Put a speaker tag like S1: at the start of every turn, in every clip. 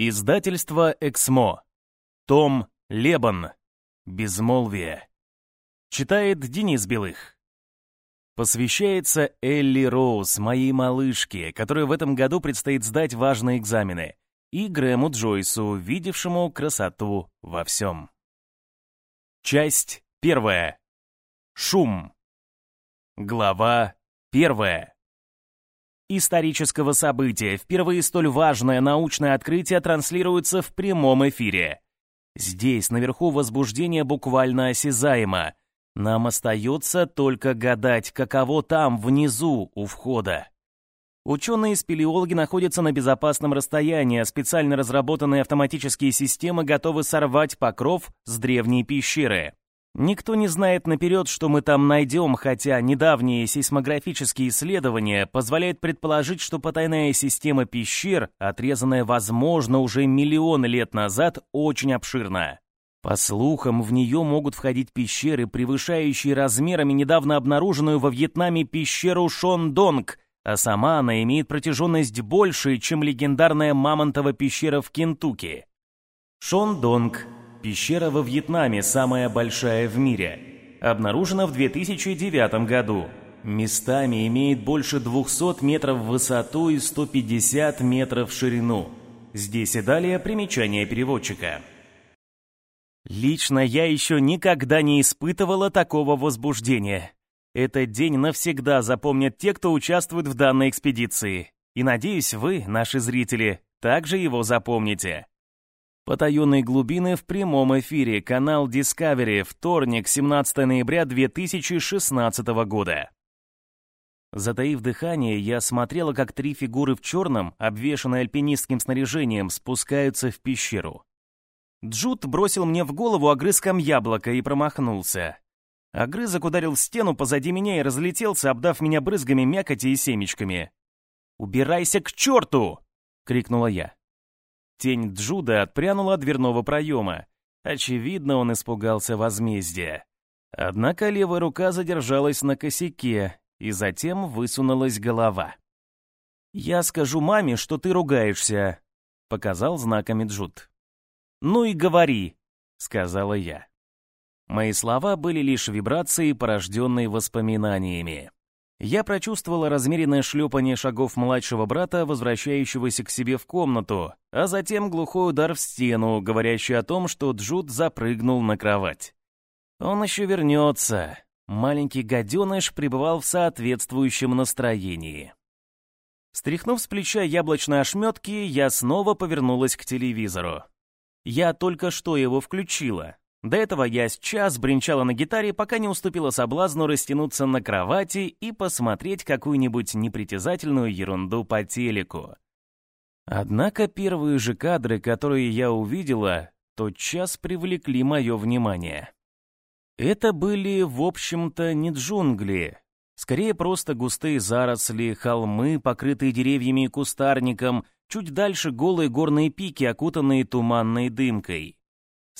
S1: Издательство «Эксмо». Том Лебан. Безмолвие. Читает Денис Белых. Посвящается Элли Роуз, моей малышке, которой в этом году предстоит сдать важные экзамены, и Грэму Джойсу, видевшему красоту во всем. Часть первая. Шум. Глава первая исторического события впервые столь важное научное открытие транслируется в прямом эфире. Здесь наверху возбуждение буквально осязаемо. Нам остается только гадать, каково там внизу у входа. Ученые-спелеологи находятся на безопасном расстоянии, а специально разработанные автоматические системы готовы сорвать покров с древней пещеры. Никто не знает наперед, что мы там найдем, хотя недавние сейсмографические исследования позволяют предположить, что потайная система пещер, отрезанная, возможно, уже миллионы лет назад, очень обширна. По слухам, в нее могут входить пещеры, превышающие размерами недавно обнаруженную во Вьетнаме пещеру Шондонг, а сама она имеет протяженность больше, чем легендарная Мамонтова пещера в Кентукки. Шондонг Пещера во Вьетнаме самая большая в мире. Обнаружена в 2009 году. Местами имеет больше 200 метров в высоту и 150 метров в ширину. Здесь и далее примечание переводчика. Лично я еще никогда не испытывала такого возбуждения. Этот день навсегда запомнят те, кто участвует в данной экспедиции. И надеюсь, вы, наши зрители, также его запомните. Потаенные глубины в прямом эфире, канал Discovery, вторник, 17 ноября 2016 года. Затаив дыхание, я смотрела, как три фигуры в черном, обвешанные альпинистским снаряжением, спускаются в пещеру. Джуд бросил мне в голову огрызком яблока и промахнулся. Огрызок ударил в стену позади меня и разлетелся, обдав меня брызгами мякоти и семечками. «Убирайся к черту!» — крикнула я. Тень Джуда отпрянула от дверного проема. Очевидно, он испугался возмездия. Однако левая рука задержалась на косяке, и затем высунулась голова. «Я скажу маме, что ты ругаешься», — показал знаками Джуд. «Ну и говори», — сказала я. Мои слова были лишь вибрацией, порожденной воспоминаниями. Я прочувствовала размеренное шлепание шагов младшего брата, возвращающегося к себе в комнату, а затем глухой удар в стену, говорящий о том, что Джуд запрыгнул на кровать. Он еще вернется. Маленький гаденыш пребывал в соответствующем настроении. Стряхнув с плеча яблочные ошметки, я снова повернулась к телевизору. Я только что его включила, до этого я сейчас бренчала на гитаре, пока не уступила соблазну растянуться на кровати и посмотреть какую-нибудь непритязательную ерунду по телеку. Однако первые же кадры, которые я увидела, тотчас привлекли мое внимание. Это были, в общем-то, не джунгли, скорее просто густые заросли, холмы, покрытые деревьями и кустарником, чуть дальше голые горные пики, окутанные туманной дымкой.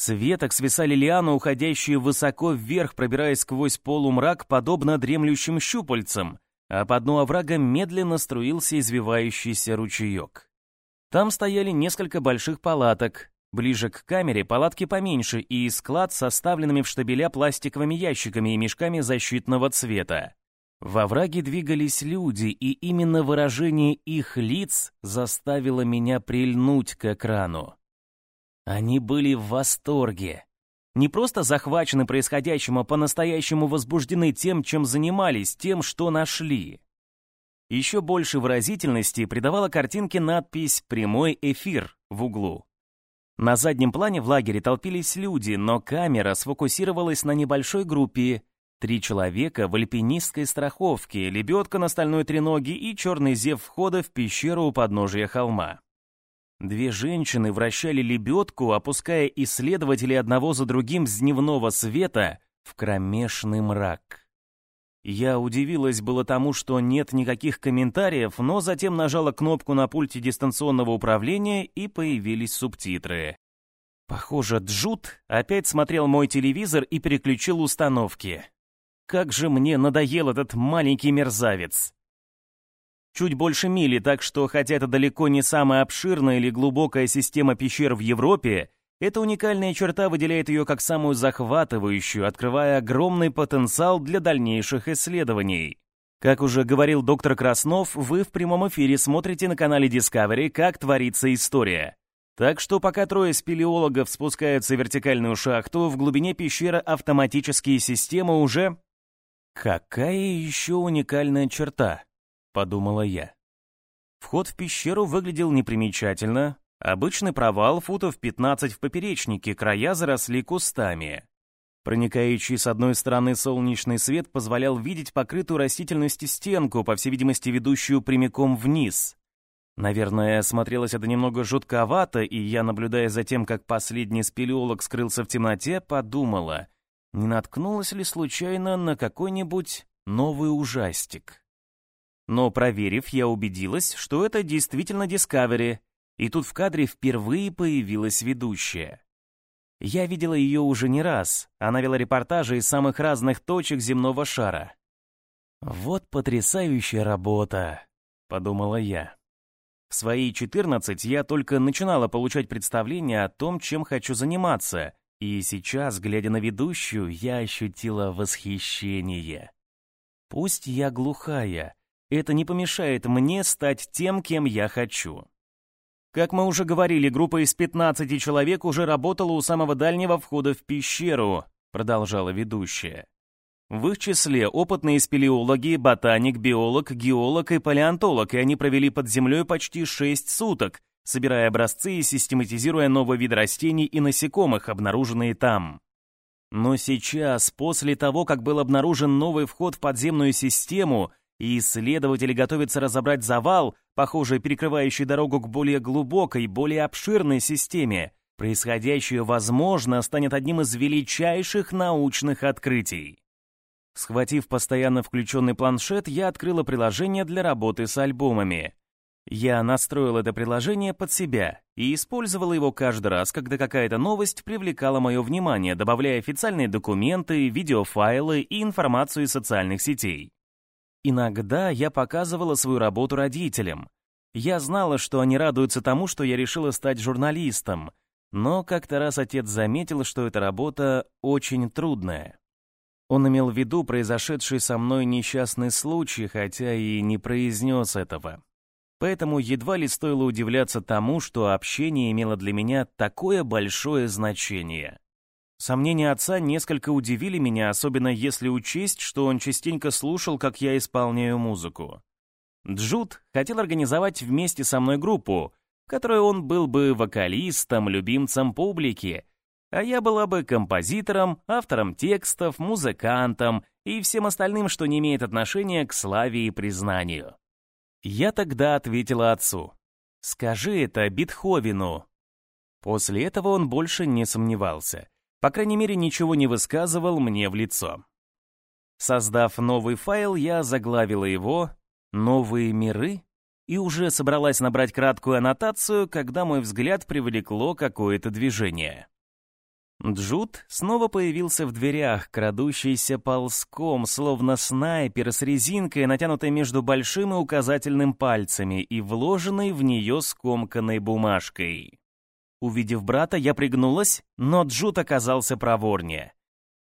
S1: С веток свисали лианы, уходящие высоко вверх, пробираясь сквозь полумрак, подобно дремлющим щупальцам, а по дну оврага медленно струился извивающийся ручеек. Там стояли несколько больших палаток. Ближе к камере палатки поменьше и склад с составленными в штабеля пластиковыми ящиками и мешками защитного цвета. Во враге двигались люди, и именно выражение их лиц заставило меня прильнуть к экрану. Они были в восторге. Не просто захвачены происходящим, а по-настоящему возбуждены тем, чем занимались, тем, что нашли. Еще больше выразительности придавала картинке надпись «Прямой эфир» в углу. На заднем плане в лагере толпились люди, но камера сфокусировалась на небольшой группе. Три человека в альпинистской страховке, лебедка на стальной треноге и черный зев входа в пещеру у подножия холма. Две женщины вращали лебедку, опуская исследователей одного за другим с дневного света в кромешный мрак. Я удивилась было тому, что нет никаких комментариев, но затем нажала кнопку на пульте дистанционного управления и появились субтитры. Похоже, Джуд опять смотрел мой телевизор и переключил установки. Как же мне надоел этот маленький мерзавец. Чуть больше мили, так что, хотя это далеко не самая обширная или глубокая система пещер в Европе, эта уникальная черта выделяет ее как самую захватывающую, открывая огромный потенциал для дальнейших исследований. Как уже говорил доктор Краснов, вы в прямом эфире смотрите на канале Discovery «Как творится история». Так что пока трое спелеологов спускаются в вертикальную шахту, в глубине пещеры автоматические системы уже... «Какая еще уникальная черта?» — подумала я. Вход в пещеру выглядел непримечательно, Обычный провал футов 15 в поперечнике, края заросли кустами. Проникающий с одной стороны солнечный свет позволял видеть покрытую растительностью стенку, по всей видимости, ведущую прямиком вниз. Наверное, смотрелось это немного жутковато, и я, наблюдая за тем, как последний спелеолог скрылся в темноте, подумала, не наткнулась ли случайно на какой-нибудь новый ужастик. Но проверив, я убедилась, что это действительно Discovery, и тут в кадре впервые появилась ведущая. Я видела ее уже не раз. Она вела репортажи из самых разных точек земного шара. «Вот потрясающая работа», — подумала я. В свои 14 я только начинала получать представление о том, чем хочу заниматься, и сейчас, глядя на ведущую, я ощутила восхищение. Пусть я глухая, это не помешает мне стать тем, кем я хочу. Как мы уже говорили, группа из 15 человек уже работала у самого дальнего входа в пещеру, продолжала ведущая. В их числе опытные спелеологи, ботаник, биолог, геолог и палеонтолог, и они провели под землей почти 6 суток, собирая образцы и систематизируя новый вид растений и насекомых, обнаруженные там. Но сейчас, после того, как был обнаружен новый вход в подземную систему, и исследователи готовятся разобрать завал, похоже, перекрывающий дорогу к более глубокой, более обширной системе. Происходящее, возможно, станет одним из величайших научных открытий. Схватив постоянно включенный планшет, я открыла приложение для работы с альбомами. Я настроил это приложение под себя и использовала его каждый раз, когда какая-то новость привлекала мое внимание, добавляя официальные документы, видеофайлы и информацию из социальных сетей. Иногда я показывала свою работу родителям. Я знала, что они радуются тому, что я решила стать журналистом, но как-то раз отец заметил, что эта работа очень трудная. Он имел в виду произошедший со мной несчастный случай, хотя и не произнес этого. Поэтому едва ли стоило удивляться тому, что общение имело для меня такое большое значение. Сомнения отца несколько удивили меня, особенно если учесть, что он частенько слушал, как я исполняю музыку. Джуд хотел организовать вместе со мной группу, в которой он был бы вокалистом, любимцем публики, а я была бы композитором, автором текстов, музыкантом и всем остальным, что не имеет отношения к славе и признанию. Я тогда ответила отцу, «Скажи это Бетховену». После этого он больше не сомневался — по крайней мере, ничего не высказывал мне в лицо. Создав новый файл, я заглавила его «Новые миры» и уже собралась набрать краткую аннотацию, когда мой взгляд привлекло какое-то движение. Джуд снова появился в дверях, крадущийся ползком, словно снайпер с резинкой, натянутой между большим и указательным пальцами и вложенной в нее скомканной бумажкой. Увидев брата, я пригнулась, но Джут оказался проворнее.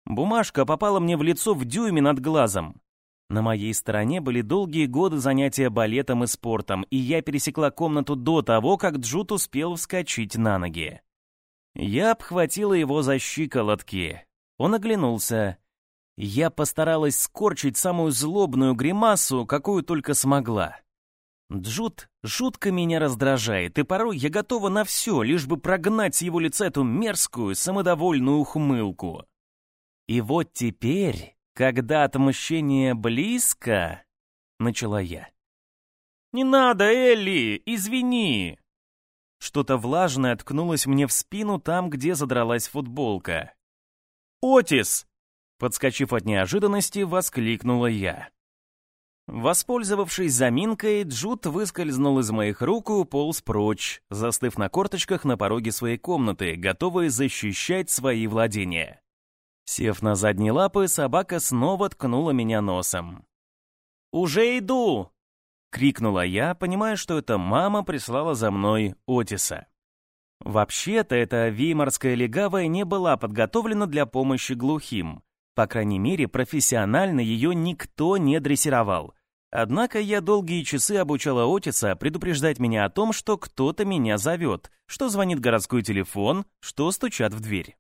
S1: Бумажка попала мне в лицо в дюйме над глазом. На моей стороне были долгие годы занятия балетом и спортом, и я пересекла комнату до того, как Джут успел вскочить на ноги. Я обхватила его за щиколотки. Он оглянулся. Я постаралась скорчить самую злобную гримасу, какую только смогла. Джуд жутко меня раздражает, и порой я готова на все, лишь бы прогнать с его лица эту мерзкую, самодовольную ухмылку. И вот теперь, когда отмщение близко, начала я. «Не надо, Элли, извини!» Что-то влажное ткнулось мне в спину там, где задралась футболка. «Отис!» Подскочив от неожиданности, воскликнула я. Воспользовавшись заминкой, Джуд выскользнул из моих рук и уполз прочь, застыв на корточках на пороге своей комнаты, готовый защищать свои владения. Сев на задние лапы, собака снова ткнула меня носом. «Уже иду!» — крикнула я, понимая, что это мама прислала за мной Отиса. Вообще-то эта веймарская легавая не была подготовлена для помощи глухим. По крайней мере, профессионально ее никто не дрессировал. Однако я долгие часы обучала Отиса предупреждать меня о том, что кто-то меня зовет, что звонит городской телефон, что стучат в дверь.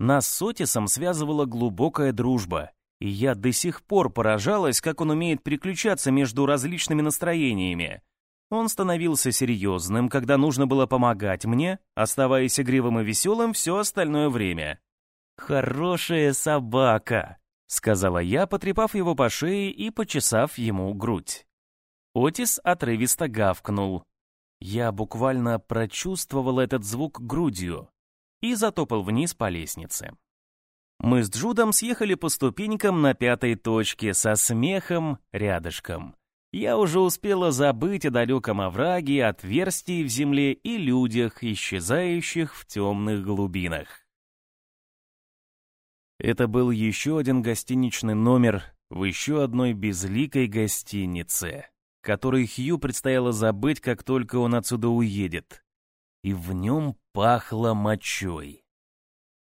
S1: Нас с Отисом связывала глубокая дружба, и я до сих пор поражалась, как он умеет переключаться между различными настроениями. Он становился серьезным, когда нужно было помогать мне, оставаясь игривым и веселым все остальное время. «Хорошая собака», — сказала я, потрепав его по шее и почесав ему грудь. Отис отрывисто гавкнул. Я буквально прочувствовал этот звук грудью и затопал вниз по лестнице. Мы с Джудом съехали по ступенькам на пятой точке со смехом рядышком. Я уже успела забыть о далеком овраге, отверстии в земле и людях, исчезающих в темных глубинах. Это был еще один гостиничный номер в еще одной безликой гостинице, который Хью предстояло забыть, как только он отсюда уедет. И в нем пахло мочой.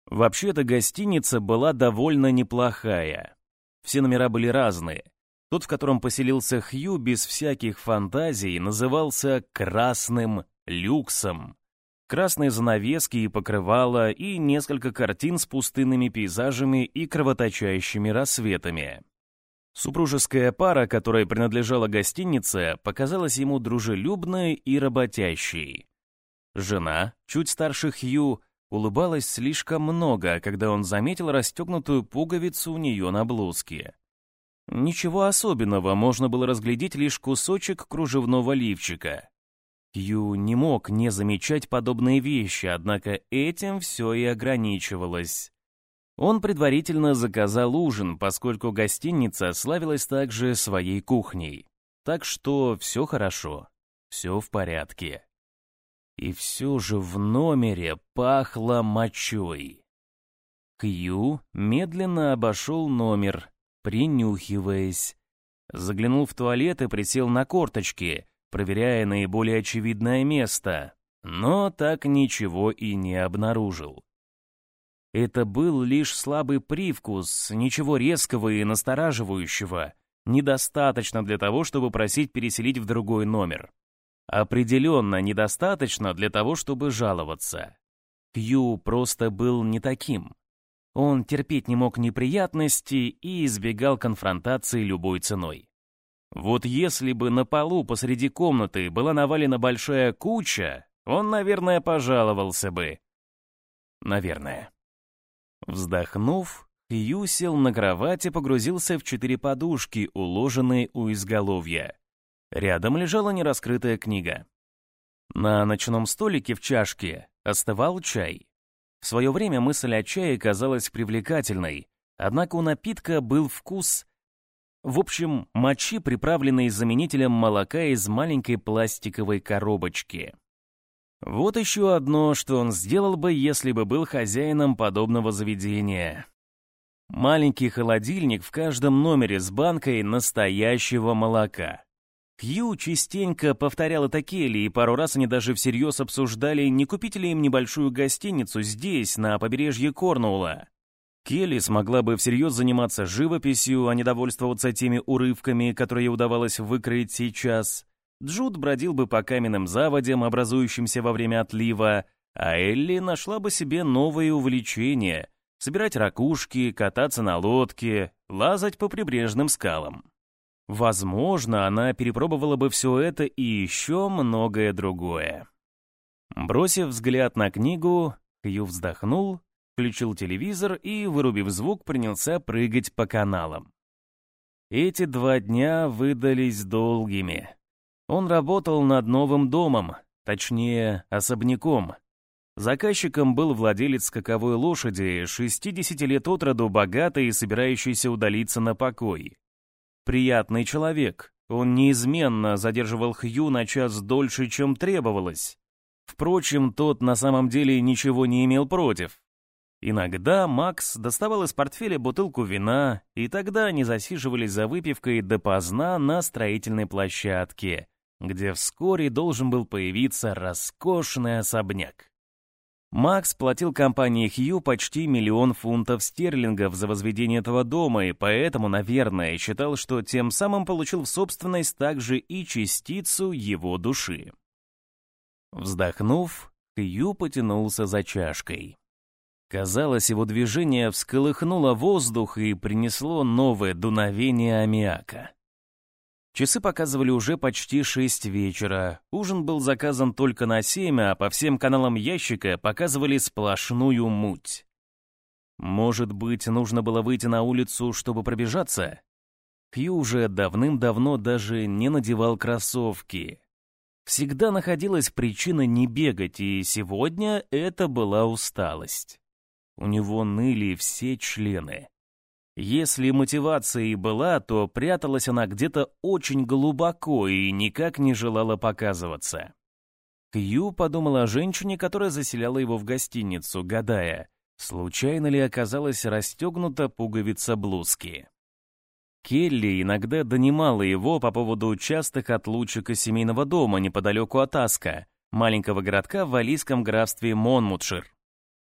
S1: Вообще-то гостиница была довольно неплохая. Все номера были разные. Тот, в котором поселился Хью без всяких фантазий, назывался «Красным люксом». Красные занавески и покрывала, и несколько картин с пустынными пейзажами и кровоточащими рассветами. Супружеская пара, которой принадлежала гостиница, показалась ему дружелюбной и работящей. Жена, чуть старше Хью, улыбалась слишком много, когда он заметил расстегнутую пуговицу у нее на блузке. Ничего особенного, можно было разглядеть лишь кусочек кружевного лифчика. Кью не мог не замечать подобные вещи, однако этим все и ограничивалось. Он предварительно заказал ужин, поскольку гостиница славилась также своей кухней. Так что все хорошо, все в порядке. И все же в номере пахло мочой. Кью медленно обошел номер, принюхиваясь. Заглянул в туалет и присел на корточки, проверяя наиболее очевидное место, но так ничего и не обнаружил. Это был лишь слабый привкус, ничего резкого и настораживающего, недостаточно для того, чтобы просить переселить в другой номер. Определенно недостаточно для того, чтобы жаловаться. Кью просто был не таким. Он терпеть не мог неприятностей и избегал конфронтации любой ценой. Вот если бы на полу посреди комнаты была навалена большая куча, он, наверное, пожаловался бы. Наверное. Вздохнув, Хью сел на кровать и погрузился в четыре подушки, уложенные у изголовья. Рядом лежала нераскрытая книга. На ночном столике в чашке остывал чай. В свое время мысль о чае казалась привлекательной, однако у напитка был вкус... В общем, мочи, приправленной заменителем молока из маленькой пластиковой коробочки. Вот еще одно, что он сделал бы, если бы был хозяином подобного заведения. Маленький холодильник в каждом номере с банкой настоящего молока. Кью частенько повторял это Келли, и пару раз они даже всерьез обсуждали, не купить ли им небольшую гостиницу здесь, на побережье Корнуула. Келли смогла бы всерьез заниматься живописью, а не довольствоваться теми урывками, которые удавалось выкроить сейчас. Джуд бродил бы по каменным заводям, образующимся во время отлива, а Элли нашла бы себе новые увлечения — собирать ракушки, кататься на лодке, лазать по прибрежным скалам. Возможно, она перепробовала бы все это и еще многое другое. Бросив взгляд на книгу, Хью вздохнул, включил телевизор и, вырубив звук, принялся прыгать по каналам. Эти два дня выдались долгими. Он работал над новым домом, точнее, особняком. Заказчиком был владелец скаковой лошади, 60 лет от роду богатый и собирающийся удалиться на покой. Приятный человек. Он неизменно задерживал Хью на час дольше, чем требовалось. Впрочем, тот на самом деле ничего не имел против. Иногда Макс доставал из портфеля бутылку вина, и тогда они засиживались за выпивкой допоздна на строительной площадке, где вскоре должен был появиться роскошный особняк. Макс платил компании Хью почти миллион фунтов стерлингов за возведение этого дома, и поэтому, наверное, считал, что тем самым получил в собственность также и частицу его души. Вздохнув, Хью потянулся за чашкой. Казалось, его движение всколыхнуло воздух и принесло новое дуновение аммиака. Часы показывали уже почти шесть вечера. Ужин был заказан только на семь, а по всем каналам ящика показывали сплошную муть. Может быть, нужно было выйти на улицу, чтобы пробежаться? Хью уже давным-давно даже не надевал кроссовки. Всегда находилась причина не бегать, и сегодня это была усталость. У него ныли все члены. Если мотивация и была, то пряталась она где-то очень глубоко и никак не желала показываться. Кью подумал о женщине, которая заселяла его в гостиницу, гадая, случайно ли оказалась расстегнута пуговица блузки. Келли иногда донимала его по поводу частых отлучек из семейного дома неподалеку от Аска, маленького городка в валийском графстве Монмутшир.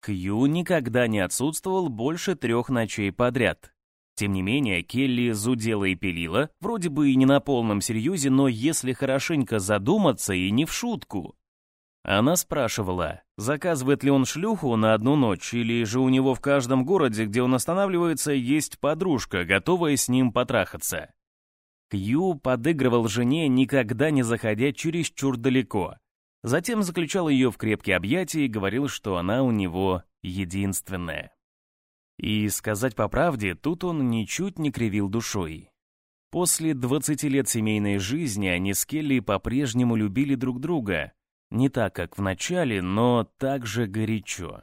S1: Хью никогда не отсутствовал больше трех ночей подряд. Тем не менее, Келли зудела и пилила, вроде бы и не на полном серьезе, но если хорошенько задуматься и не в шутку. Она спрашивала, заказывает ли он шлюху на одну ночь, или же у него в каждом городе, где он останавливается, есть подружка, готовая с ним потрахаться. Кью подыгрывал жене, никогда не заходя чересчур далеко, Затем заключал ее в крепкие объятия и говорил, что она у него единственная. И, сказать по правде, тут он ничуть не кривил душой. После 20 лет семейной жизни они с Келли по-прежнему любили друг друга. Не так, как в начале, но так же горячо.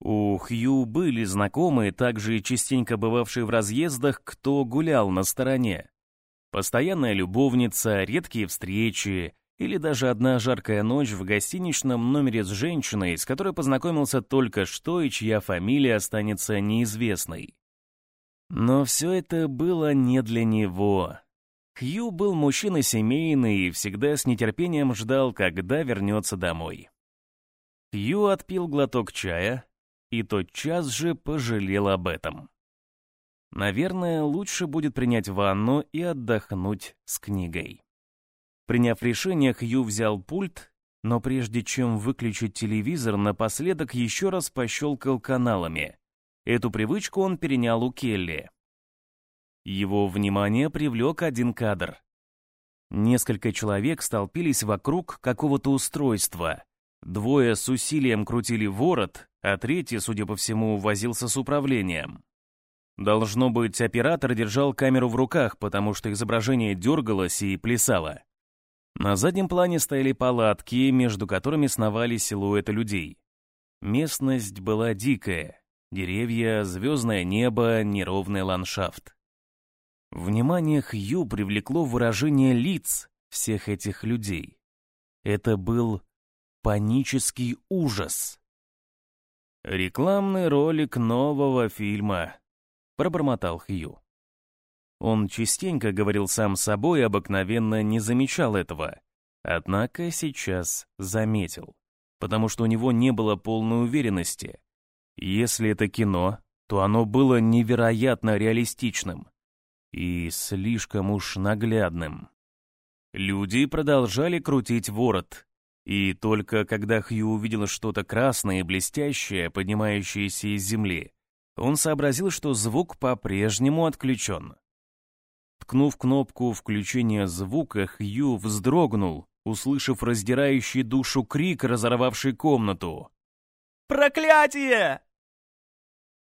S1: У Хью были знакомые, также частенько бывавшие в разъездах, кто гулял на стороне. Постоянная любовница, редкие встречи, или даже одна жаркая ночь в гостиничном номере с женщиной, с которой познакомился только что и чья фамилия останется неизвестной. Но все это было не для него. Хью был мужчина семейный и всегда с нетерпением ждал, когда вернется домой. Хью отпил глоток чая и тотчас же пожалел об этом. Наверное, лучше будет принять ванну и отдохнуть с книгой. Приняв решение, Хью взял пульт, но прежде чем выключить телевизор, напоследок еще раз пощелкал каналами. Эту привычку он перенял у Келли. Его внимание привлек один кадр. Несколько человек столпились вокруг какого-то устройства. Двое с усилием крутили ворот, а третий, судя по всему, возился с управлением. Должно быть, оператор держал камеру в руках, потому что изображение дергалось и плясало. На заднем плане стояли палатки, между которыми сновали силуэты людей. Местность была дикая. Деревья, звездное небо, неровный ландшафт. Внимание Хью привлекло выражение лиц всех этих людей. Это был панический ужас. «Рекламный ролик нового фильма», — пробормотал Хью. Он частенько говорил сам с собой, обыкновенно не замечал этого. Однако сейчас заметил, потому что у него не было полной уверенности. Если это кино, то оно было невероятно реалистичным и слишком уж наглядным. Люди продолжали крутить ворот, и только когда Хью увидел что-то красное и блестящее, поднимающееся из земли, он сообразил, что звук по-прежнему отключен. Ткнув кнопку включения звука, Хью вздрогнул, услышав раздирающий душу крик, разорвавший комнату. «Проклятие!»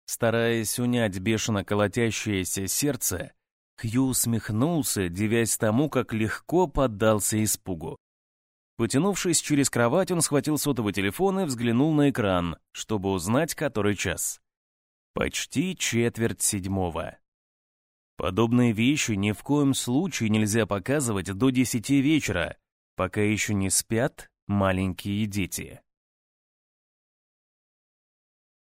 S1: Стараясь унять бешено колотящееся сердце, Хью усмехнулся, дивясь тому, как легко поддался испугу. Потянувшись через кровать, он схватил сотовый телефон и взглянул на экран, чтобы узнать, который час. Почти четверть седьмого. Подобные вещи ни в коем случае нельзя показывать до 10 вечера, пока еще не спят маленькие дети.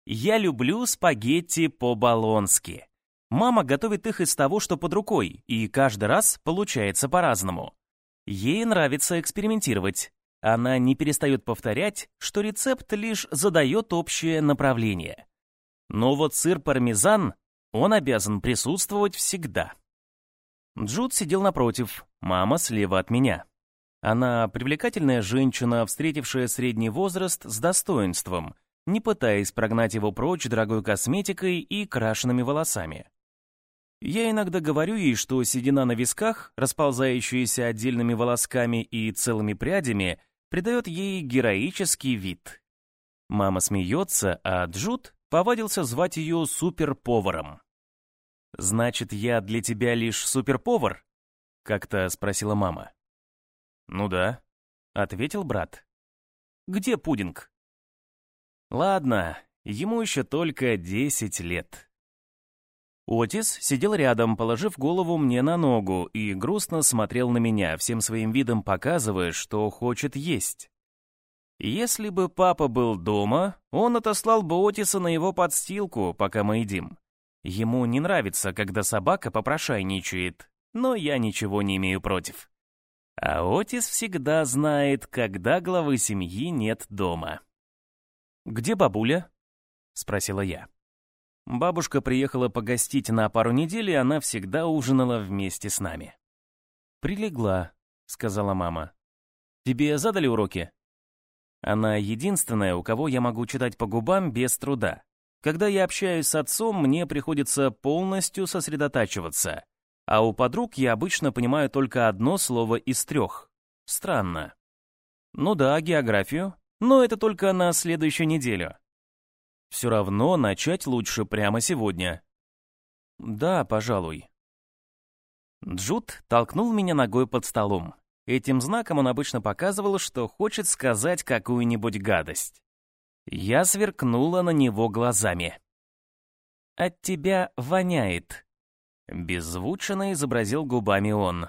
S1: Я люблю спагетти по-болонски. Мама готовит их из того, что под рукой, и каждый раз получается по-разному. Ей нравится экспериментировать. Она не перестает повторять, что рецепт лишь задает общее направление. Но вот сыр пармезан, он обязан присутствовать всегда. Джуд сидел напротив, мама слева от меня. Она привлекательная женщина, встретившая средний возраст с достоинством, не пытаясь прогнать его прочь дорогой косметикой и крашенными волосами. Я иногда говорю ей, что седина на висках, расползающаяся отдельными волосками и целыми прядями, придает ей героический вид. Мама смеется, а Джуд повадился звать ее суперповаром. «Значит, я для тебя лишь суперповар?» — как-то спросила мама. «Ну да», — ответил брат. «Где пудинг?» «Ладно, ему еще только десять лет». Отис сидел рядом, положив голову мне на ногу, и грустно смотрел на меня, всем своим видом показывая, что хочет есть. Если бы папа был дома, он отослал бы Отиса на его подстилку, пока мы едим. Ему не нравится, когда собака попрошайничает, но я ничего не имею против. А Отис всегда знает, когда главы семьи нет дома. «Где бабуля?» — спросила я. Бабушка приехала погостить на пару недель, и она всегда ужинала вместе с нами. «Прилегла», — сказала мама. «Тебе задали уроки?» Она единственная, у кого я могу читать по губам без труда. Когда я общаюсь с отцом, мне приходится полностью сосредотачиваться. А у подруг я обычно понимаю только одно слово из трех. Странно. Ну да, географию. Но это только на следующую неделю. Все равно начать лучше прямо сегодня. Да, пожалуй. Джуд толкнул меня ногой под столом. Этим знаком он обычно показывал, что хочет сказать какую-нибудь гадость. Я сверкнула на него глазами. «От тебя воняет», — беззвучно изобразил губами он.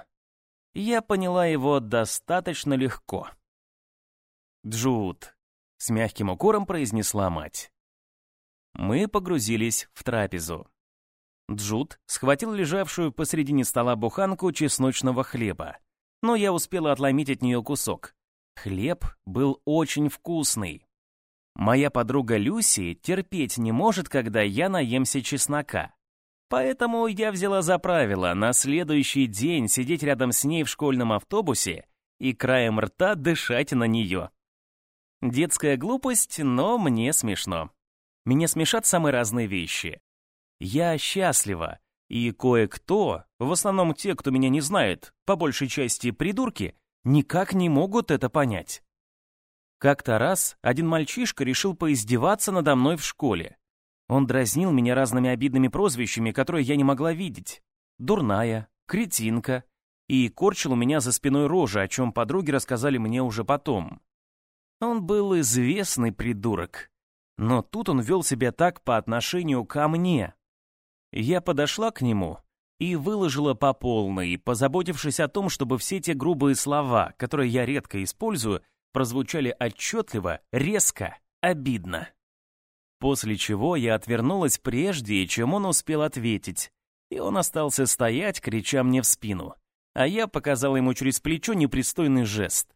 S1: Я поняла его достаточно легко. «Джуд», — с мягким укором произнесла мать. Мы погрузились в трапезу. Джуд схватил лежавшую посредине стола буханку чесночного хлеба но я успела отломить от нее кусок. Хлеб был очень вкусный. Моя подруга Люси терпеть не может, когда я наемся чеснока. Поэтому я взяла за правило на следующий день сидеть рядом с ней в школьном автобусе и краем рта дышать на нее. Детская глупость, но мне смешно. Меня смешат самые разные вещи. Я счастлива, и кое-кто, в основном те, кто меня не знает, по большей части придурки, никак не могут это понять. Как-то раз один мальчишка решил поиздеваться надо мной в школе. Он дразнил меня разными обидными прозвищами, которые я не могла видеть. Дурная, кретинка. И корчил у меня за спиной рожи, о чем подруги рассказали мне уже потом. Он был известный придурок. Но тут он вел себя так по отношению ко мне, я подошла к нему и выложила по полной, позаботившись о том, чтобы все те грубые слова, которые я редко использую, прозвучали отчетливо, резко, обидно. После чего я отвернулась прежде, чем он успел ответить, и он остался стоять, крича мне в спину, а я показала ему через плечо непристойный жест.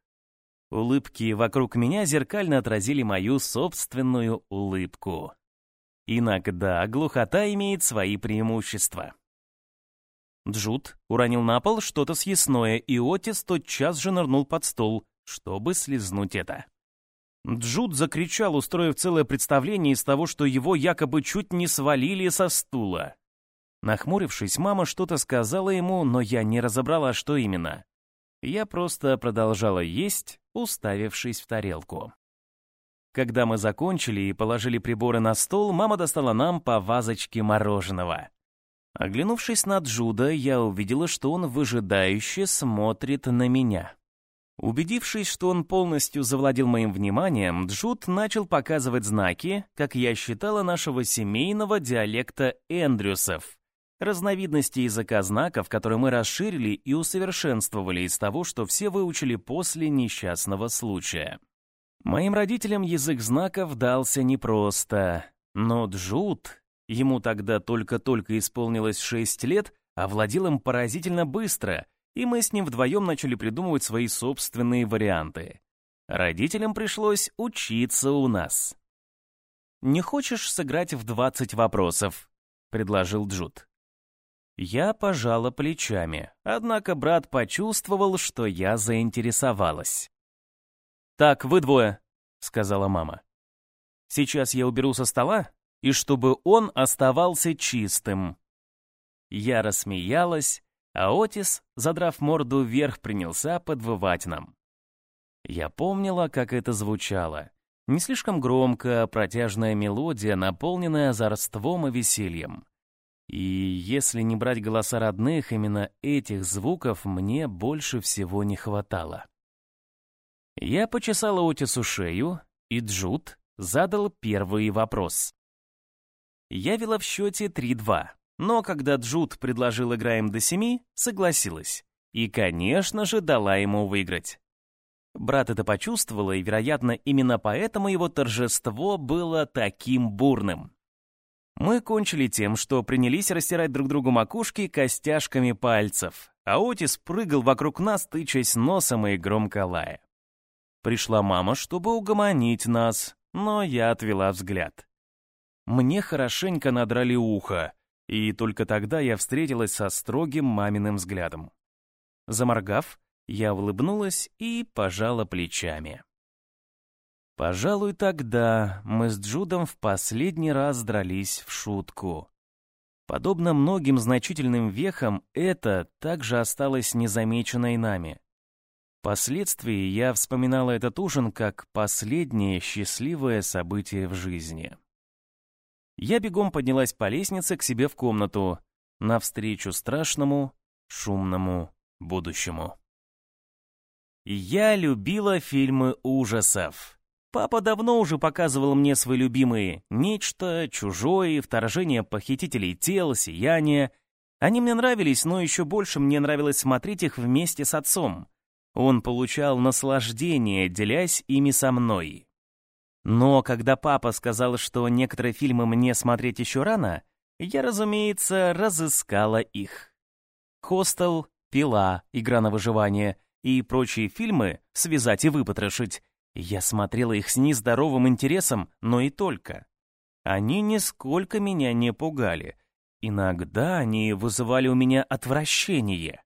S1: Улыбки вокруг меня зеркально отразили мою собственную улыбку. Иногда глухота имеет свои преимущества. Джуд уронил на пол что-то съестное, и Отис тотчас же нырнул под стол, чтобы слезнуть это. Джуд закричал, устроив целое представление из того, что его якобы чуть не свалили со стула. Нахмурившись, мама что-то сказала ему, но я не разобрала, что именно. Я просто продолжала есть, уставившись в тарелку. Когда мы закончили и положили приборы на стол, мама достала нам по вазочке мороженого. Оглянувшись на Джуда, я увидела, что он выжидающе смотрит на меня. Убедившись, что он полностью завладел моим вниманием, Джуд начал показывать знаки, как я считала, нашего семейного диалекта Эндрюсов, разновидности языка знаков, которые мы расширили и усовершенствовали из того, что все выучили после несчастного случая. Моим родителям язык знаков дался непросто. Но Джуд, ему тогда только-только исполнилось шесть лет, овладел им поразительно быстро, и мы с ним вдвоем начали придумывать свои собственные варианты. Родителям пришлось учиться у нас. «Не хочешь сыграть в 20 вопросов?» — предложил Джуд. Я пожала плечами, однако брат почувствовал, что я заинтересовалась. «Так, вы двое», — сказала мама. «Сейчас я уберу со стола, и чтобы он оставался чистым». Я рассмеялась, а Отис, задрав морду вверх, принялся подвывать нам. Я помнила, как это звучало. Не слишком громко, протяжная мелодия, наполненная озорством и весельем. И если не брать голоса родных, именно этих звуков мне больше всего не хватало. Я почесала Отису шею, и Джуд задал первый вопрос. Я вела в счете 3-2, но когда Джуд предложил играем до семи, согласилась. И, конечно же, дала ему выиграть. Брат это почувствовал, и, вероятно, именно поэтому его торжество было таким бурным. Мы кончили тем, что принялись растирать друг другу макушки костяшками пальцев, а Отис прыгал вокруг нас, тычась носом и громко лая. Пришла мама, чтобы угомонить нас, но я отвела взгляд. Мне хорошенько надрали ухо, и только тогда я встретилась со строгим маминым взглядом. Заморгав, я улыбнулась и пожала плечами. Пожалуй, тогда мы с Джудом в последний раз дрались в шутку. Подобно многим значительным вехам, это также осталось незамеченной нами. Впоследствии я вспоминала этот ужин как последнее счастливое событие в жизни. Я бегом поднялась по лестнице к себе в комнату, навстречу страшному, шумному будущему. Я любила фильмы ужасов. Папа давно уже показывал мне свои любимые «Нечто», «Чужое», «Вторжение похитителей тел», «Сияние». Они мне нравились, но еще больше мне нравилось смотреть их вместе с отцом. Он получал наслаждение, делясь ими со мной. Но когда папа сказал, что некоторые фильмы мне смотреть еще рано, я, разумеется, разыскала их. «Хостел», «Пила», «Игра на выживание» и прочие фильмы «Связать и выпотрошить» Я смотрела их с нездоровым интересом, но и только. Они нисколько меня не пугали. Иногда они вызывали у меня отвращение.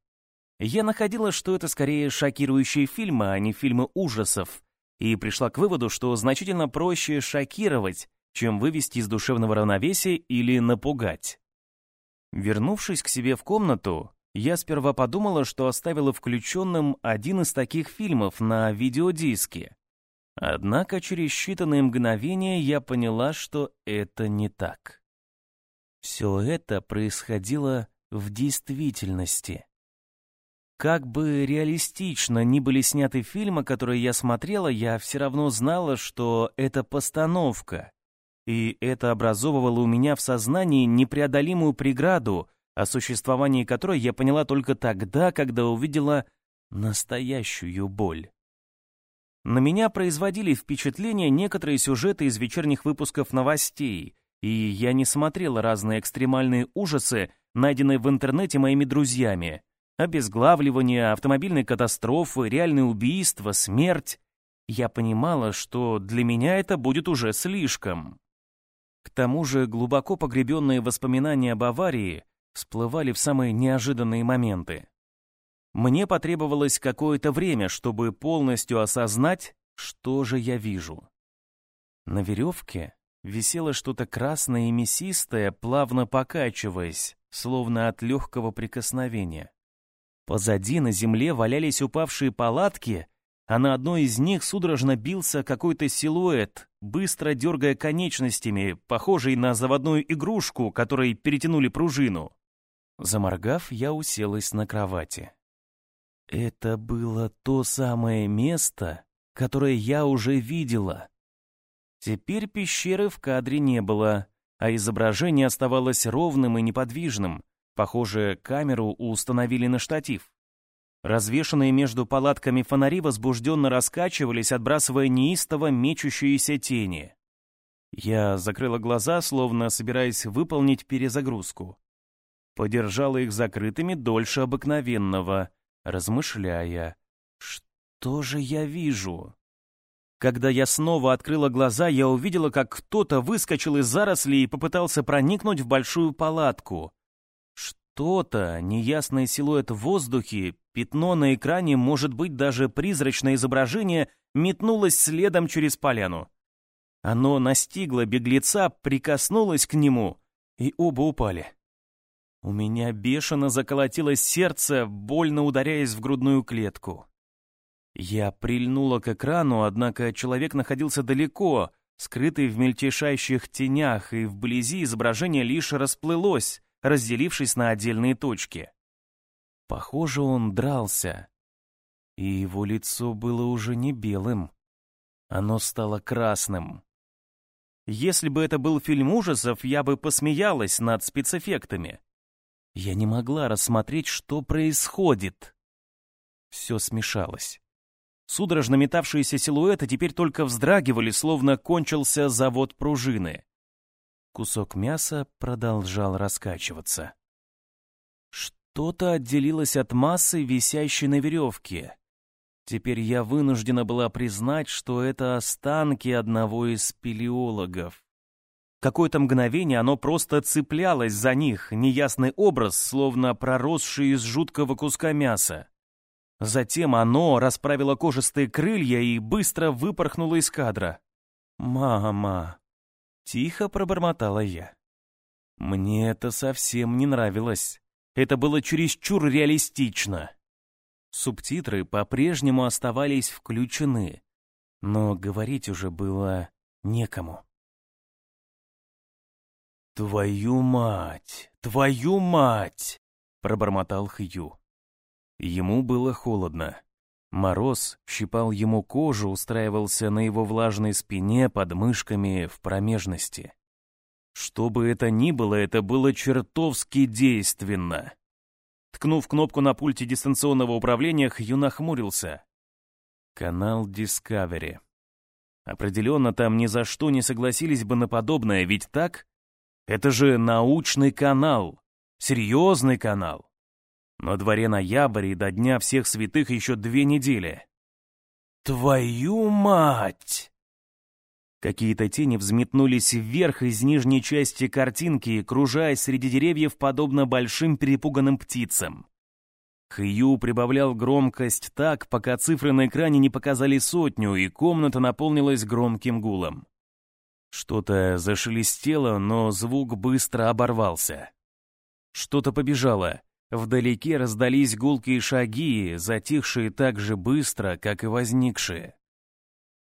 S1: Я находила, что это скорее шокирующие фильмы, а не фильмы ужасов, и пришла к выводу, что значительно проще шокировать, чем вывести из душевного равновесия или напугать. Вернувшись к себе в комнату, я сперва подумала, что оставила включенным один из таких фильмов на видеодиске. Однако через считанные мгновения я поняла, что это не так. Все это происходило в действительности. Как бы реалистично ни были сняты фильмы, которые я смотрела, я все равно знала, что это постановка. И это образовывало у меня в сознании непреодолимую преграду, о существовании которой я поняла только тогда, когда увидела настоящую боль. На меня производили впечатление некоторые сюжеты из вечерних выпусков новостей, и я не смотрела разные экстремальные ужасы, найденные в интернете моими друзьями. Обезглавливание, автомобильные катастрофы, реальные убийства, смерть. Я понимала, что для меня это будет уже слишком. К тому же глубоко погребенные воспоминания об аварии всплывали в самые неожиданные моменты. Мне потребовалось какое-то время, чтобы полностью осознать, что же я вижу. На веревке висело что-то красное и мясистое, плавно покачиваясь, словно от легкого прикосновения. Позади на земле валялись упавшие палатки, а на одной из них судорожно бился какой-то силуэт, быстро дергая конечностями, похожий на заводную игрушку, которой перетянули пружину. Заморгав, я уселась на кровати. Это было то самое место, которое я уже видела. Теперь пещеры в кадре не было, а изображение оставалось ровным и неподвижным. Похоже, камеру установили на штатив. Развешанные между палатками фонари возбужденно раскачивались, отбрасывая неистово мечущиеся тени. Я закрыла глаза, словно собираясь выполнить перезагрузку. Подержала их закрытыми дольше обыкновенного, размышляя. Что же я вижу? Когда я снова открыла глаза, я увидела, как кто-то выскочил из зарослей и попытался проникнуть в большую палатку. Что-то, неясный силуэт в воздухе, пятно на экране, может быть, даже призрачное изображение, метнулось следом через поляну. Оно настигло беглеца, прикоснулось к нему, и оба упали. У меня бешено заколотилось сердце, больно ударяясь в грудную клетку. Я прильнула к экрану, однако человек находился далеко, скрытый в мельтешащих тенях, и вблизи изображение лишь расплылось, разделившись на отдельные точки. Похоже, он дрался, и его лицо было уже не белым. Оно стало красным. Если бы это был фильм ужасов, я бы посмеялась над спецэффектами. Я не могла рассмотреть, что происходит. Все смешалось. Судорожно метавшиеся силуэты теперь только вздрагивали, словно кончился завод пружины. Кусок мяса продолжал раскачиваться. Что-то отделилось от массы, висящей на веревке. Теперь я вынуждена была признать, что это останки одного из спелеологов. Какое-то мгновение оно просто цеплялось за них, неясный образ, словно проросший из жуткого куска мяса. Затем оно расправило кожистые крылья и быстро выпорхнуло из кадра. «Мама!» — тихо пробормотала я. Мне это совсем не нравилось. Это было чересчур реалистично. Субтитры по-прежнему оставались включены, но говорить уже было некому. «Твою мать! Твою мать!» — пробормотал Хью. Ему было холодно. Мороз щипал ему кожу, устраивался на его влажной спине, под мышками, в промежности. Что бы это ни было, это было чертовски действенно. Ткнув кнопку на пульте дистанционного управления, Хью нахмурился. Канал Discovery. Определенно, там ни за что не согласились бы на подобное, ведь так? Это же научный канал, серьезный канал. На дворе ноябрь и до Дня всех святых еще две недели. Твою мать! Какие-то тени взметнулись вверх из нижней части картинки, кружаясь среди деревьев, подобно большим перепуганным птицам. Хью прибавлял громкость так, пока цифры на экране не показали сотню, и комната наполнилась громким гулом. Что-то зашелестело, но звук быстро оборвался. Что-то побежало. Вдалеке раздались гулкие шаги, затихшие так же быстро, как и возникшие.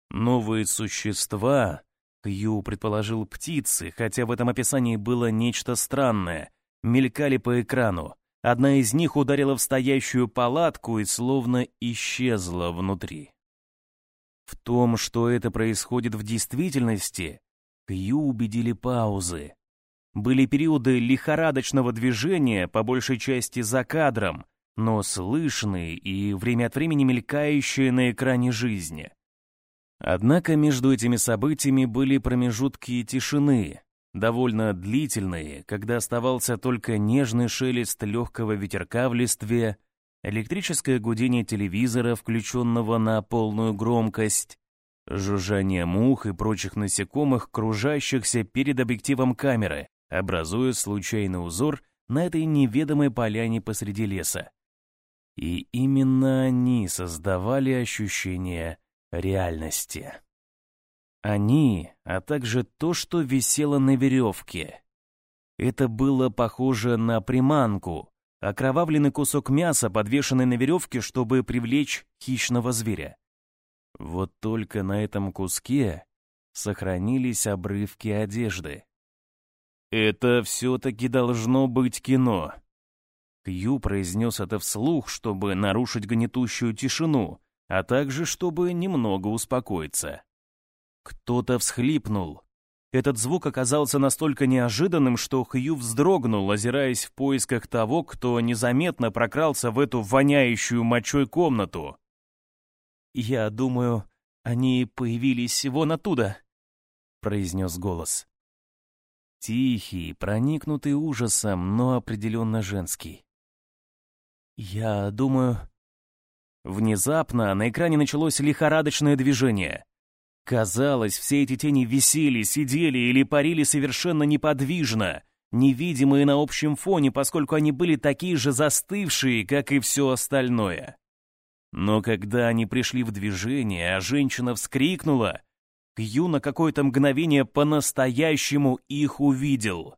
S1: Новые существа, Кью предположил птицы, хотя в этом описании было нечто странное, мелькали по экрану. Одна из них ударила в стоящую палатку и словно исчезла внутри. В том, что это происходит в действительности, Кью убедили паузы, были периоды лихорадочного движения, по большей части за кадром, но слышные и время от времени мелькающие на экране жизни. Однако между этими событиями были промежутки тишины, довольно длительные, когда оставался только нежный шелест легкого ветерка в листве, электрическое гудение телевизора, включенного на полную громкость, жужжание мух и прочих насекомых, кружащихся перед объективом камеры, образуя случайный узор на этой неведомой поляне посреди леса. И именно они создавали ощущение реальности. Они, а также то, что висело на веревке. Это было похоже на приманку, окровавленный кусок мяса, подвешенный на веревке, чтобы привлечь хищного зверя. Вот только на этом куске сохранились обрывки одежды. «Это все-таки должно быть кино». Кью произнес это вслух, чтобы нарушить гнетущую тишину, а также чтобы немного успокоиться. Кто-то всхлипнул. Этот звук оказался настолько неожиданным, что Хью вздрогнул, озираясь в поисках того, кто незаметно прокрался в эту воняющую мочой комнату. «Я думаю, они появились вон оттуда», произнес голос. Тихий, проникнутый ужасом, но определенно женский. «Я думаю...» Внезапно на экране началось лихорадочное движение. Казалось, все эти тени висели, сидели или парили совершенно неподвижно, невидимые на общем фоне, поскольку они были такие же застывшие, как и все остальное. Но когда они пришли в движение, а женщина вскрикнула, Кью на какое-то мгновение по-настоящему их увидел.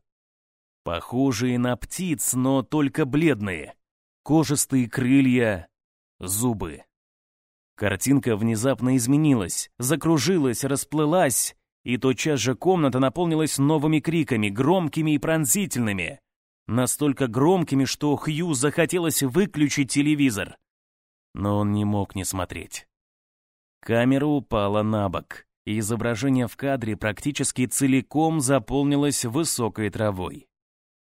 S1: Похожие на птиц, но только бледные. Кожистые крылья, зубы. Картинка внезапно изменилась, закружилась, расплылась, и тотчас же комната наполнилась новыми криками, громкими и пронзительными. Настолько громкими, что Хью захотелось выключить телевизор. Но он не мог не смотреть. Камера упала на бок, и изображение в кадре практически целиком заполнилось высокой травой.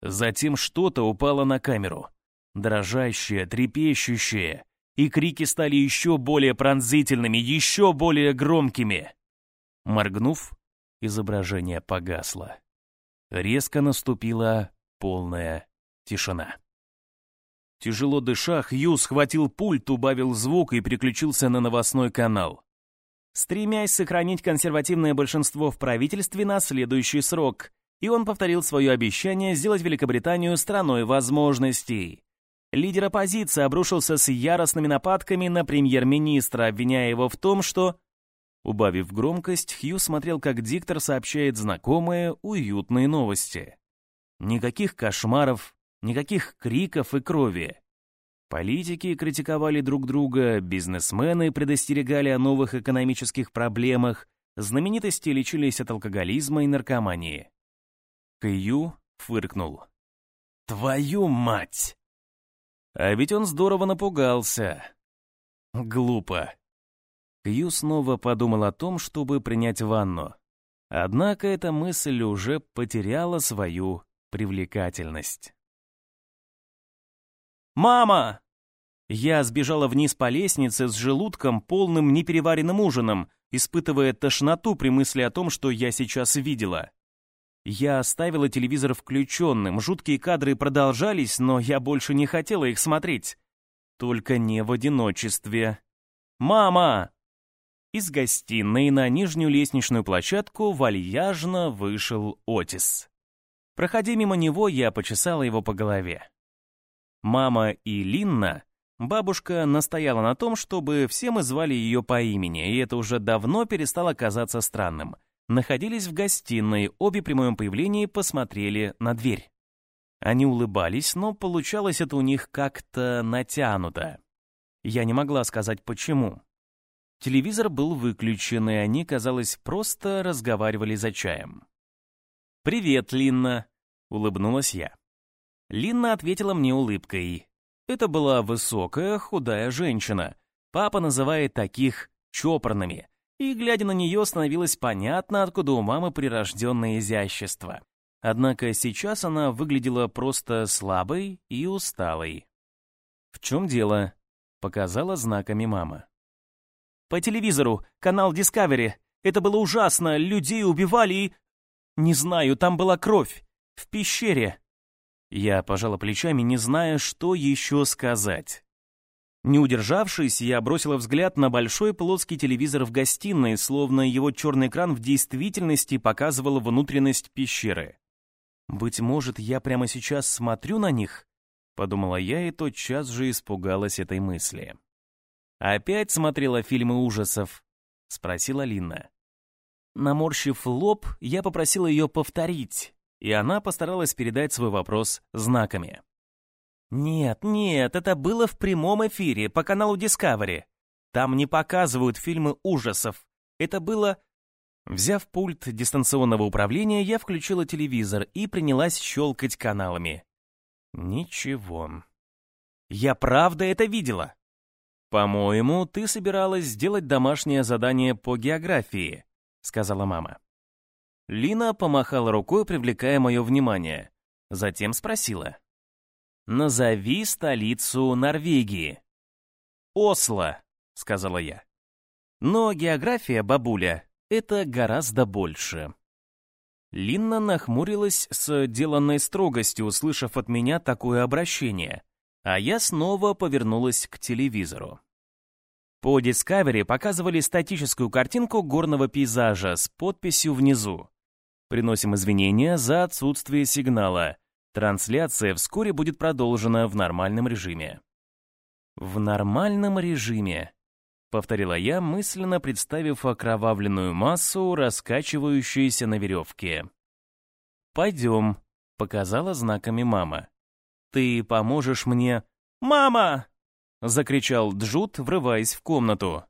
S1: Затем что-то упало на камеру. Дрожащее, трепещущее, и крики стали еще более пронзительными, еще более громкими. Моргнув, изображение погасло. Резко наступила полная тишина. Тяжело дыша, Хью схватил пульт, убавил звук и переключился на новостной канал. Стремясь сохранить консервативное большинство в правительстве на следующий срок, и он повторил свое обещание сделать Великобританию страной возможностей. Лидер оппозиции обрушился с яростными нападками на премьер-министра, обвиняя его в том, что Убавив громкость, Хью смотрел, как диктор сообщает знакомые, уютные новости. Никаких кошмаров, никаких криков и крови. Политики критиковали друг друга, бизнесмены предостерегали о новых экономических проблемах, знаменитости лечились от алкоголизма и наркомании. Хью фыркнул. «Твою мать!» А ведь он здорово напугался. Глупо. Кью снова подумал о том, чтобы принять ванну. Однако эта мысль уже потеряла свою привлекательность. «Мама!» Я сбежала вниз по лестнице с желудком, полным непереваренным ужином, испытывая тошноту при мысли о том, что я сейчас видела. Я оставила телевизор включенным, жуткие кадры продолжались, но я больше не хотела их смотреть. Только не в одиночестве. «Мама!» Из гостиной на нижнюю лестничную площадку вальяжно вышел Отис. Проходя мимо него, я почесала его по голове. Мама и Линна, бабушка настояла на том, чтобы все мы звали ее по имени, и это уже давно перестало казаться странным. Находились в гостиной, обе при моем появлении посмотрели на дверь. Они улыбались, но получалось это у них как-то натянуто. Я не могла сказать почему. Телевизор был выключен, и они, казалось, просто разговаривали за чаем. «Привет, Линна!» — улыбнулась я. Линна ответила мне улыбкой. Это была высокая, худая женщина. Папа называет таких чопорными. И, глядя на нее, становилось понятно, откуда у мамы прирожденное изящество. Однако сейчас она выглядела просто слабой и усталой. «В чем дело?» — показала знаками мама. По телевизору, канал Discovery. Это было ужасно, людей убивали и... Не знаю, там была кровь. В пещере. Я пожала плечами, не зная, что еще сказать. Не удержавшись, я бросила взгляд на большой плоский телевизор в гостиной, словно его черный экран в действительности показывал внутренность пещеры. «Быть может, я прямо сейчас смотрю на них?» — подумала я и тотчас же испугалась этой мысли. «Опять смотрела фильмы ужасов?» — спросила Линна. Наморщив лоб, я попросила ее повторить, и она постаралась передать свой вопрос знаками. «Нет, нет, это было в прямом эфире по каналу Discovery. Там не показывают фильмы ужасов. Это было...» Взяв пульт дистанционного управления, я включила телевизор и принялась щелкать каналами. Ничего. Я правда это видела. «По-моему, ты собиралась сделать домашнее задание по географии», — сказала мама. Лина помахала рукой, привлекая мое внимание. Затем спросила. «Назови столицу Норвегии». «Осло», — сказала я. «Но география, бабуля, это гораздо больше. Линна нахмурилась с деланной строгостью, услышав от меня такое обращение, а я снова повернулась к телевизору. По Discovery показывали статическую картинку горного пейзажа с подписью внизу. Приносим извинения за отсутствие сигнала. Трансляция вскоре будет продолжена в нормальном режиме. В нормальном режиме, повторила я, мысленно представив окровавленную массу, раскачивающуюся на веревке. Пойдем, показала знаками мама. Ты поможешь мне. Мама! — закричал Джуд, врываясь в комнату.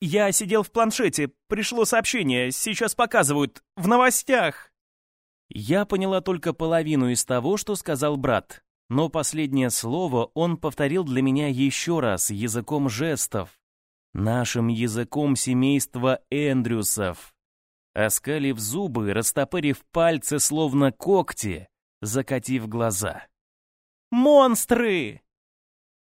S1: «Я сидел в планшете, пришло сообщение, сейчас показывают, в новостях!» Я поняла только половину из того, что сказал брат, но последнее слово он повторил для меня еще раз языком жестов, нашим языком семейства Эндрюсов. Оскалив зубы, растопырив пальцы, словно когти, закатив глаза. «Монстры!»